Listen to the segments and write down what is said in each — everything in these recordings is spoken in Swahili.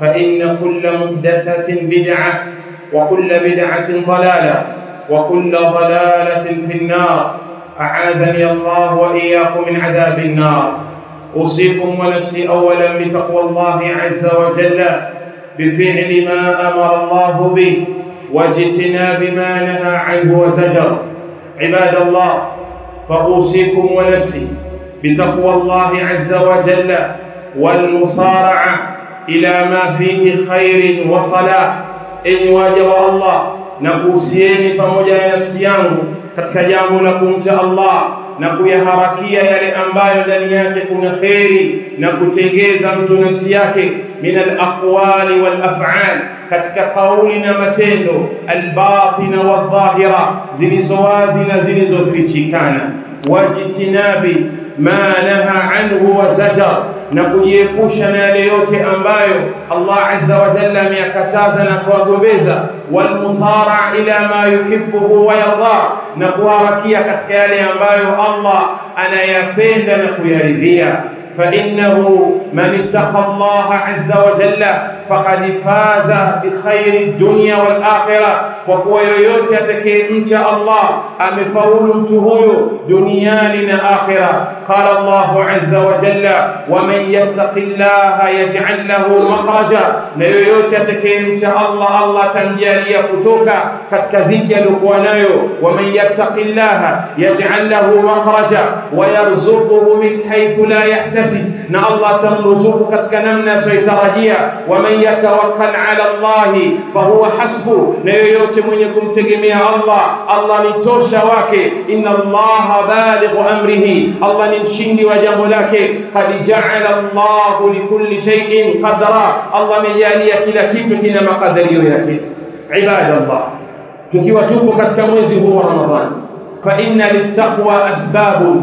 فإن كل محدثة بدعة وكل بدعة ضلالة وكل ضلالة في النار. أعاذني الله وإياكم من عذاب النار. أوصيكم ونفسي أولا بتقوى الله عز وجل بفعل ما أمر الله به واجتناب ما نهى عنه وزجر. عباد الله فأوصيكم ونفسي بتقوى الله عز وجل والمصارعة ila ma fihi khairin wa salah, enyi waja wa Allah, na kuhusieni pamoja na nafsi yangu katika jambo la kumcha Allah na kuyaharakia yale ambayo ndani yake kuna kheri na kutengeza mtu nafsi yake. Min alaqwali walaf'al, katika kauli na matendo albatina wadhahira, zilizo wazi na zilizofichikana. Wajtinabi ما نهى عنه وزجر. نقول نكجيكوش ليوتي أمبايو. الله عز وجل ميكتاز نكوى قبيزة. والمصارع إلى ما يحبه ويرضى. نقول ركية كتكالي أنبايو الله أنا يفين نكوية رذية فإنه من اتقى الله عز وجل فقد فاز بخير الدنيا والآخرة. وكوا yoyote atakayemcha Allah amefaulu mtu huyo duniani na akhira qala Allah azza wa jalla waman yattaqillaha yaj'al lahu makhraja na yoyote atakayemcha Allah Allah atamjalia kutoka katika dhiki aliyokuwa nayo waman yattaqillaha yaj'al lahu makhraja wa yarzuquhu min haythu la yahtasib na Allah tamruzuku katika namna asiyotarajia waman yatawakkal ala Allah fahuwa hasbu na yoyote mwenye kumtegemea Allah. Allah ni tosha wake. Inna Allaha balighu amrihi. Allah ni mshindi wa jambo lake. Qad ja'ala Allahu likulli shay'in qadra. Allah amejalia kila kitu kina makadirio yake. Ibadallah. Tukiwa tupo katika mwezi huu wa Ramadhani fa inna littaqwa asbabun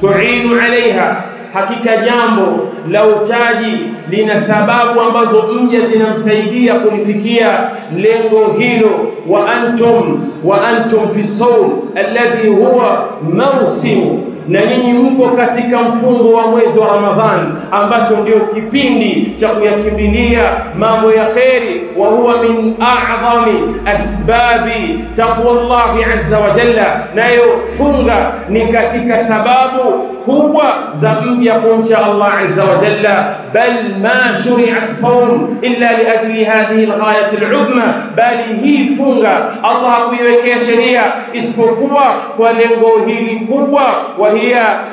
tu'inu 'alayha. Hakika jambo la uchaji lina sababu ambazo mja zinamsaidia kulifikia lengo hilo wa antum wa antum fi sawm alladhi huwa mawsim. Na nyinyi mko katika mfungo wa mwezi wa Ramadhan ambacho ndio kipindi cha kuyakimbilia mambo ya kheri wa huwa min a'zami asbabi taqwallahi azza wa jalla. Nayo funga ni katika sababu kubwa za mja kumcha Allah azza wa jalla بل ما شرع الصوم إلا لأجل هذه الغاية العظمى. بل هي فونغا الله يبكى شريعة. اسم قوة ولنقوه لقوة وهي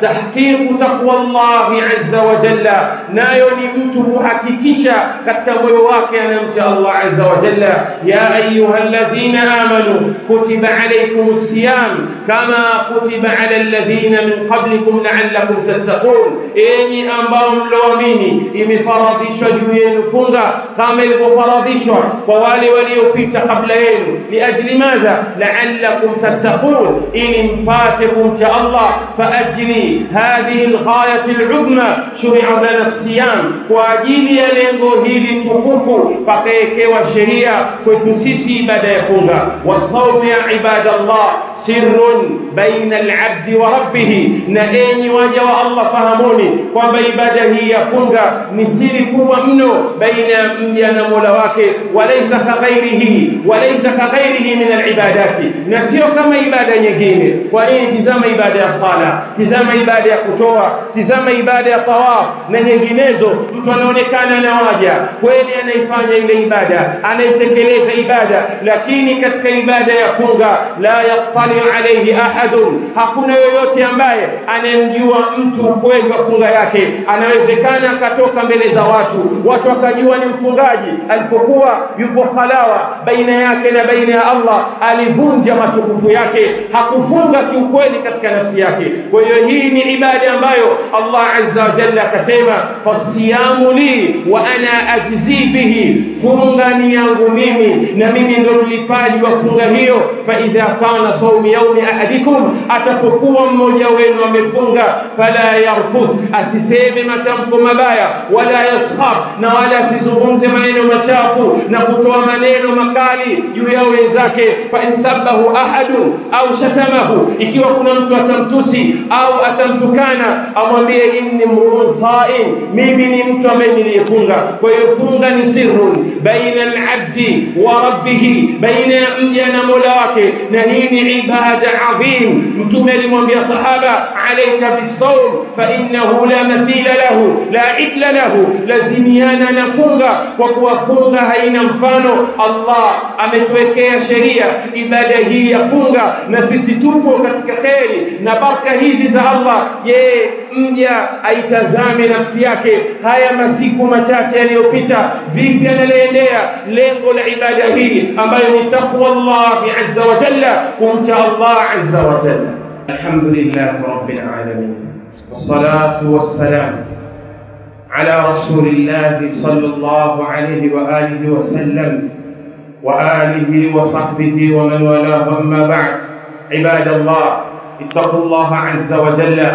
تحقيق تقوى الله عز وجل. نا يولي متو حكيكشا كتك ويواك أن الله عز وجل. يا أيها الذين آمنوا كتب عليكم الصيام كما كتب على الذين من قبلكم لعلكم تتقون. إني أنبأهم لومني imefaradhishwa juu yenu funga kama ilivyofaradhishwa kwa wale waliopita kabla yenu liajli madha la'allakum tattaqun ili mpate kumcha Allah faajli hadhihi alghayati al'udma shuri'a lana as-siyam kwa ajili ya lengo hili tukufu pakaekewa sheria kwetu sisi ibada ya funga wasawm ya ibadallah sirrun baina al-'abdi wa rabbih na enyi waja wa Allah fahamuni kwamba ibada hii ya funga ni siri kubwa mno baina ya mja na Mola wake. Walaisa kaghairihi walaisa kaghairihi min al-ibadati. Na sio kama ibada nyingine. Kwa nini tizama ibada ya sala tizama ibada ya kutoa tizama ibada ya tawaf na nyinginezo. Mtu anaonekana na waja kweli anaifanya ile ibada anaitekeleza ibada lakini katika ibada ya funga la yattali alayhi ahadun. Hakuna yoyote ambaye anemjua mtu kweli wa funga yake. Anawezekana akatoka mbele za watu. Watu wakajua ni mfungaji. Alipokuwa yupo halawa baina yake na baina ya Allah alivunja matukufu yake. Hakufunga kiukweli katika nafsi yake. Kwa hiyo hii ni ibada ambayo Allah azza wa jalla akasema fasiyamu li wa ana ajzi bihi. Funga ni yangu mimi na mimi ndo mlipaji wa funga hiyo. Fa idha kana sawmi yaumi ahadikum atapokuwa mmoja wenu amefunga fala yarfudh asiseme matamko mabaya wala yashab na wala asizungumze maneno machafu na kutoa maneno makali juu ya wenzake. Fa insabahu ahadu au shatamahu ikiwa kuna mtu atamtusi au atamtukana amwambie inni mruun saim mimi ni mtu ambaye niliyefunga. Kwa hiyo funga ni sirrun baina al-abdi wa rabbih baina mja na mola wake na hii ni ibada adhim. Mtume alimwambia sahaba alayka bis-sawm fa innahu la mathila lahu la mithla lahu, lazimiana na funga, kwa kuwa funga haina mfano. Allah ametuwekea sheria ibada hii ya funga, na sisi tupo katika kheri na baraka hizi za Allah. Je, mja aitazame nafsi yake haya masiku machache yaliyopita, vipi analiendea lengo la ibada hii ambayo ni taqwa Allah azza wa jalla, kumcha Allah azza wa jalla. Alhamdulillah rabbil alamin wassalatu wassalamu على رسول الله صلى الله عليه وآله وسلم وآله وصحبه ومن والاه. أما بعد عباد الله اتقوا الله عز وجل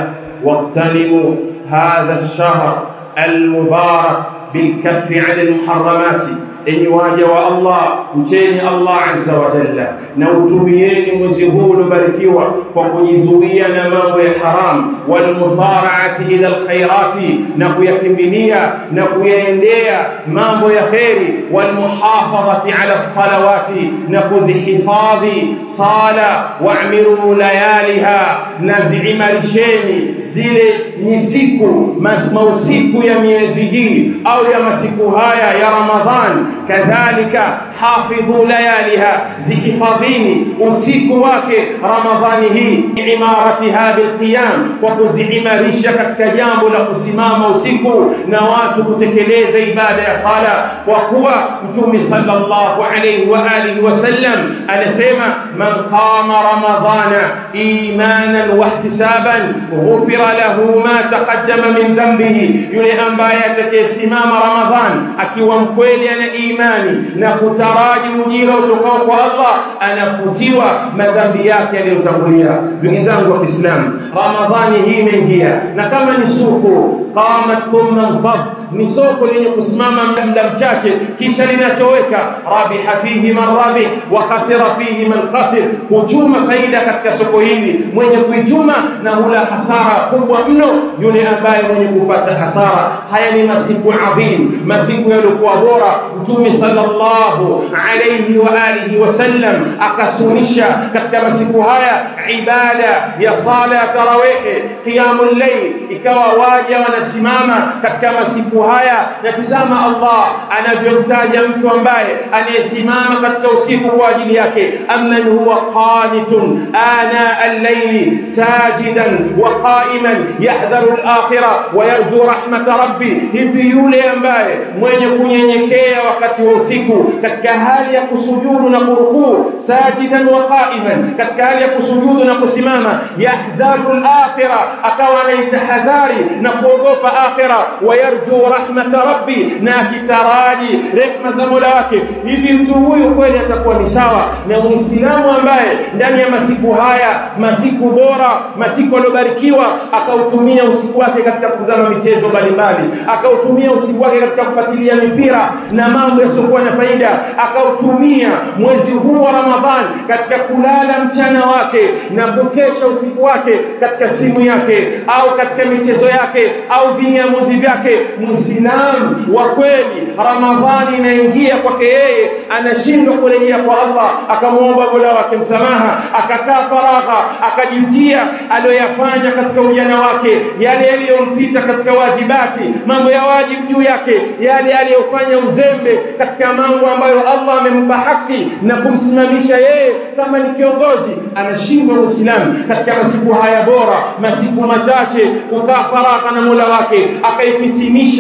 واغتنموا هذا الشهر المبارك بالكف عن المحرمات. Enyi waja wa Allah mcheni Allah azza wa jalla. Na utumieni mwezi huu uliobarikiwa kwa kujizuia na mambo ya haram. Wal musara'ati ila alkhairati na kuyakimbilia na kuyaendea mambo ya kheri. Wal muhafadhati ala salawati na kuzihifadhi sala. Wa'miru layaliha na ziimarisheni zile nyisiku mausiku ya miezi hii au ya masiku haya ya Ramadhan kadhalika hafidhu layaliha zihifadhini usiku wake ramadhani hii. Imaratiha bilqiyam kwa kuziimarisha katika jambo la kusimama usiku na watu kutekeleza ibada ya sala. Kwa kuwa mtume sallallahu alayhi wa alihi wasallam anasema man qama ramadhana imanan wahtisaban ghufira lahu ma taqaddama min dhanbihi. Yule ambaye atakayesimama ramadhan akiwa mkweli ana imani na kutaraji ujira utokao kwa Allah anafutiwa madhambi yake yaliyotangulia. Ndugu zangu wa Kiislamu Ramadhani hii imeingia na kama ni suku qamat thumma infad ni soko lenye kusimama muda mchache kisha linatoweka. Rabiha fihi man rabih wa khasira fihi man khasir. Huchuma faida katika soko hili. Mwenye kuichuma na hula hasara kubwa mno yule ambaye mwenye kupata hasara. Haya ni masiku adhim masiku yaliokuwa bora. Mtume sallallahu alayhi wa alihi wasallam akasunisha katika masiku haya ibada ya sala ya tarawih qiyamul layl. Ikawa waja wanasimama katika masiku haya na tizama Allah anavyomtaja mtu ambaye anayesimama katika usiku kwa ajili yake amman huwa qanitun ana al-layli sajidan wa qa'iman yahdharu al-akhirah wa yarju rahmat rabbi hivi yule ambaye mwenye kunyenyekea wakati wa usiku katika hali ya kusujudu na kurukuu sajidan wa qa'iman katika hali ya kusujudu na kusimama yahdharu al-akhirah akawa anaitahadhari na kuogopa akhirah wa yarju rahmata rabbi na akitaraji rehma za Mola wake hivi mtu huyu kweli atakuwa ni sawa na Muislamu ambaye ndani ya masiku haya masiku bora masiku aliyobarikiwa akautumia usiku wake katika kuzama michezo mbalimbali akautumia usiku wake katika kufuatilia mipira na mambo yasiokuwa na faida akautumia mwezi huu wa Ramadhani katika kulala mchana wake na kukesha usiku wake katika simu yake au katika michezo yake au vinyamuzi vyake muislamu wa kweli. Ramadhani inaingia kwake yeye anashindwa kurejea kwa Allah. Akamwomba Mola wake msamaha akakaa faragha akajitia aliyoyafanya katika ujana wake yale yaliyompita katika wajibati mambo ya wajibu juu yake yale aliyofanya uzembe katika mambo ambayo Allah amempa haki na kumsimamisha yeye kama ni kiongozi. Anashindwa muislamu katika masiku haya bora masiku machache kukaa faragha na Mola wake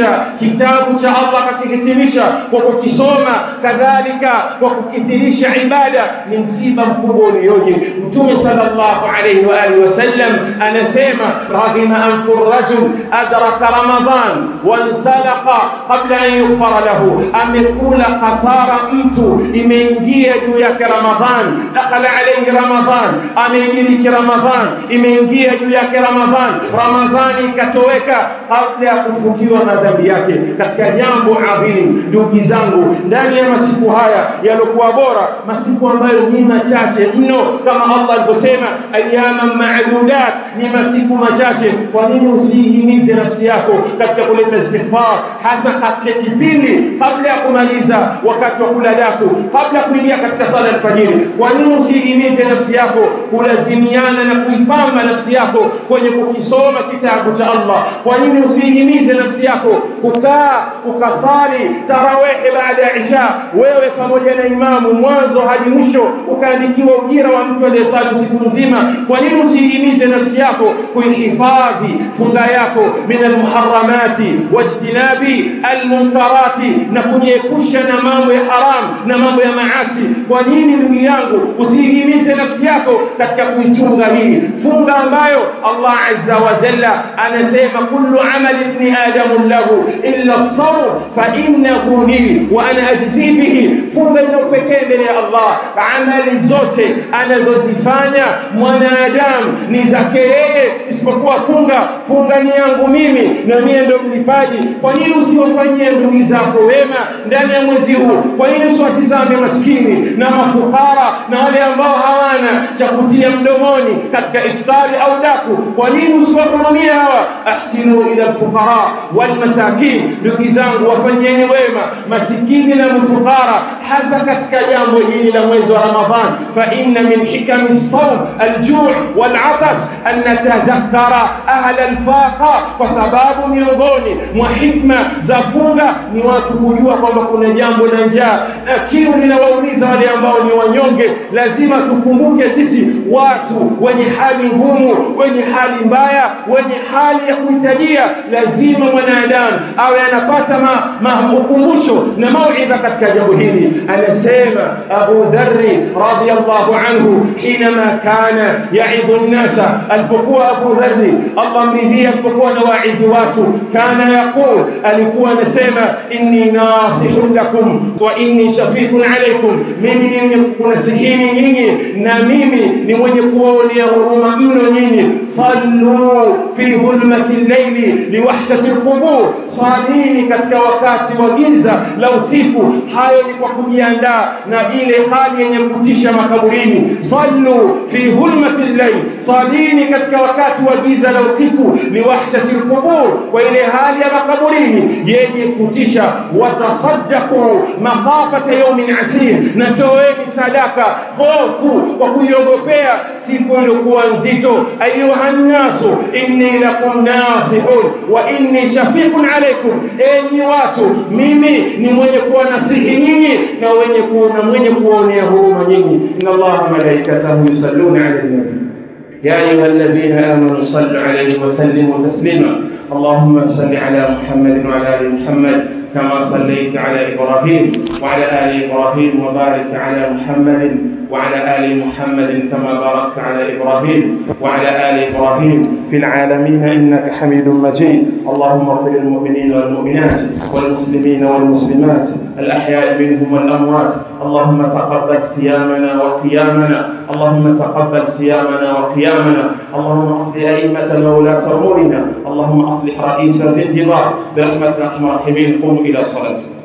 akaihitimisha kitabu cha Allah akakihitimisha kwa kukisoma kadhalika kwa kukithirisha ibada ni msiba mkubwa ulioje. Mtume sallallahu alayhi wa alihi wasallam anasema raghima anfu rajul adraka ramadan wansalaqa qabla an yughfara lahu. Amekula hasara mtu imeingia juu yake ramadhan dakhala alayhi ramadhan ameingia ramadhan imeingia juu yake ramadhan ramadhani ikatoweka kabla ya kufutiwa madhambi yake katika jambo adhim ndugu zangu ndani ya masiku haya yalokuwa bora masiku ambayo ni machache mno kama Allah alivyosema ayyaman ma'dudat ni masiku machache. Kwa nini usihimize nafsi yako katika kuleta istighfar hasa katika kipindi kabla ya kumaliza wakati wa kula daku kabla kuingia katika sala alfajiri? Kwa nini usihimize nafsi yako kulazimiana na kuipamba nafsi yako kwenye kukisoma kitabu cha Allah? Kwa nini usihimize nafsi yako kukaa ukasali tarawih baada ya isha. Wewe pamoja na imamu mwanzo hadi mwisho ukaandikiwa ujira wa mtu aliyesali siku nzima kwa nini usiihimize nafsi yako? Kuihifadhi funga yako min almuharramati wajtinabi almunkarati na kujiepusha na mambo ya haram na mambo ya maasi. Kwa nini ndugu yangu usiihimize nafsi yako katika kuichunga hii funga ambayo Allah azza wa jalla anasema kullu amali ibn adam lahu illa as-sawm fa innahu li wa ana ajzi bihi. Funga ina upekee mbele ya Allah. Amali zote anazozifanya mwanadamu ni zake yeye isipokuwa funga. Funga ni yangu mimi na mimi ndio mlipaji. Kwa nini usiwafanyie ndugu zako wema ndani ya mwezi huu? Kwa nini usiwatizame maskini na mafukara na wale ambao hawana cha kutia mdomoni katika iftari au daku? Kwa nini usiwahurumie hawa? Ahsinu ila alfuqara masakin ndugu zangu wafanyeni wema masikini na mfukara hasa katika jambo hili la mwezi wa ramadhan. Fa inna min hikami sawm aljuu walatash an natadhakkara ahla alfaqa kwa sababu miongoni mwa hikma za funga ni watu kujua kwamba kuna jambo la njaa. Na kiu linawaumiza wale ambao ni wanyonge lazima tukumbuke sisi watu wenye hali ngumu wenye hali mbaya wenye hali ya kuhitajia. Lazima mwanadamu Qur'an awe anapata ma, ma ukumbusho na mauidha katika jambo hili. Anasema Abu Dharri radhiyallahu anhu inama kana yaidhu an-nasa. Alipokuwa Abu Dharri Allah mridhia alipokuwa na waidhi watu kana yaqul alikuwa anasema inni nasihun lakum wa inni shafiqun alaykum. Mimi ni mwenye kunasihini nyinyi na mimi ni mwenye kuwaonea huruma mno nyinyi. Sallu fi dhulmati al-layli liwahshati al-qubur salini katika wakati wa giza la usiku? Hayo ni kwa kujiandaa na ile hali yenye kutisha makaburini. Sallu fi hulmati llail, swalini katika wakati wa giza la usiku? Liwahshati al-qubur kwa ile hali ya makaburini. Yenye kutisha watasaddaqu makhafata yaumin asir. Na toeni sadaka hofu kwa kuiogopea siku iliyokuwa nzito. Ayuha nnasu inni lakum nasihun wa inni shafiqun alaykum enyi watu mimi ni mwenye kuwa nasihi nyinyi na wenye kuona mwenye kuonea huruma nyinyi inna allaha malaikatahu yusalluna ala nabi يا أيها الذين آمنوا صلوا عليه وسلموا تسليما اللهم صل على محمد وعلى آل محمد كما صليت على إبراهيم وعلى آل إبراهيم وبارك على محمد وعلى آل محمد كما باركت على إبراهيم وعلى آل إبراهيم في العالمين إنك حميد مجيد. اللهم اغفر للمؤمنين والمؤمنات والمسلمين والمسلمات الأحياء منهم والأموات. اللهم تقبل صيامنا وقيامنا. اللهم تقبل صيامنا وقيامنا. اللهم أصلح أئمتنا وولاة أمورنا اللهم أصلح رئيس زنجبار برحمتك أرحم الراحمين. قوموا إلى صلاتكم.